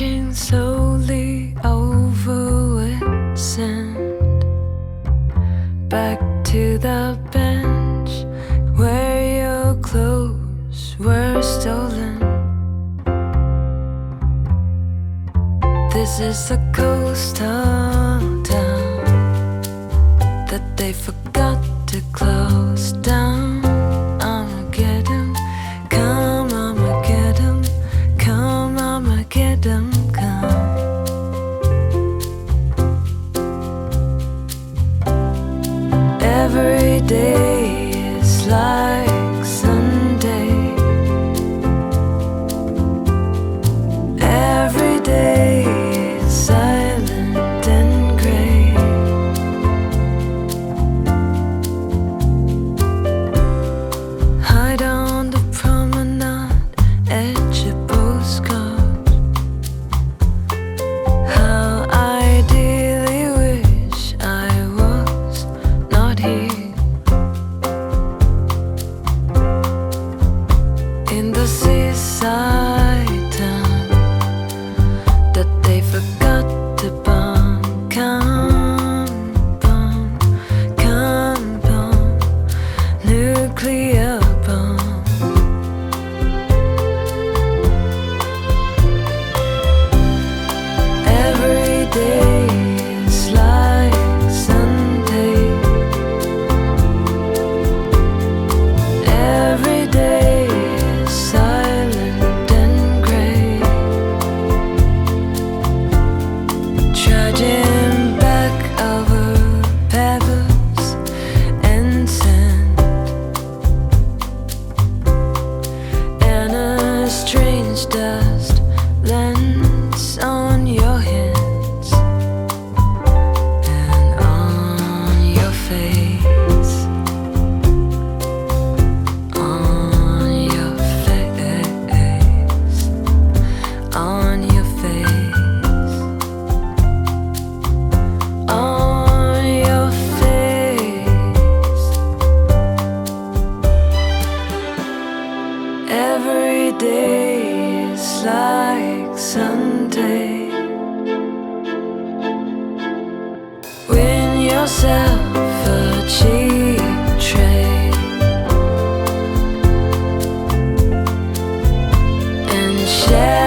slowly over wet sand back to the bench where your clothes were stolen. This is the coastal town that they forgot to close down. Sunday. Win yourself a cheap trade and share.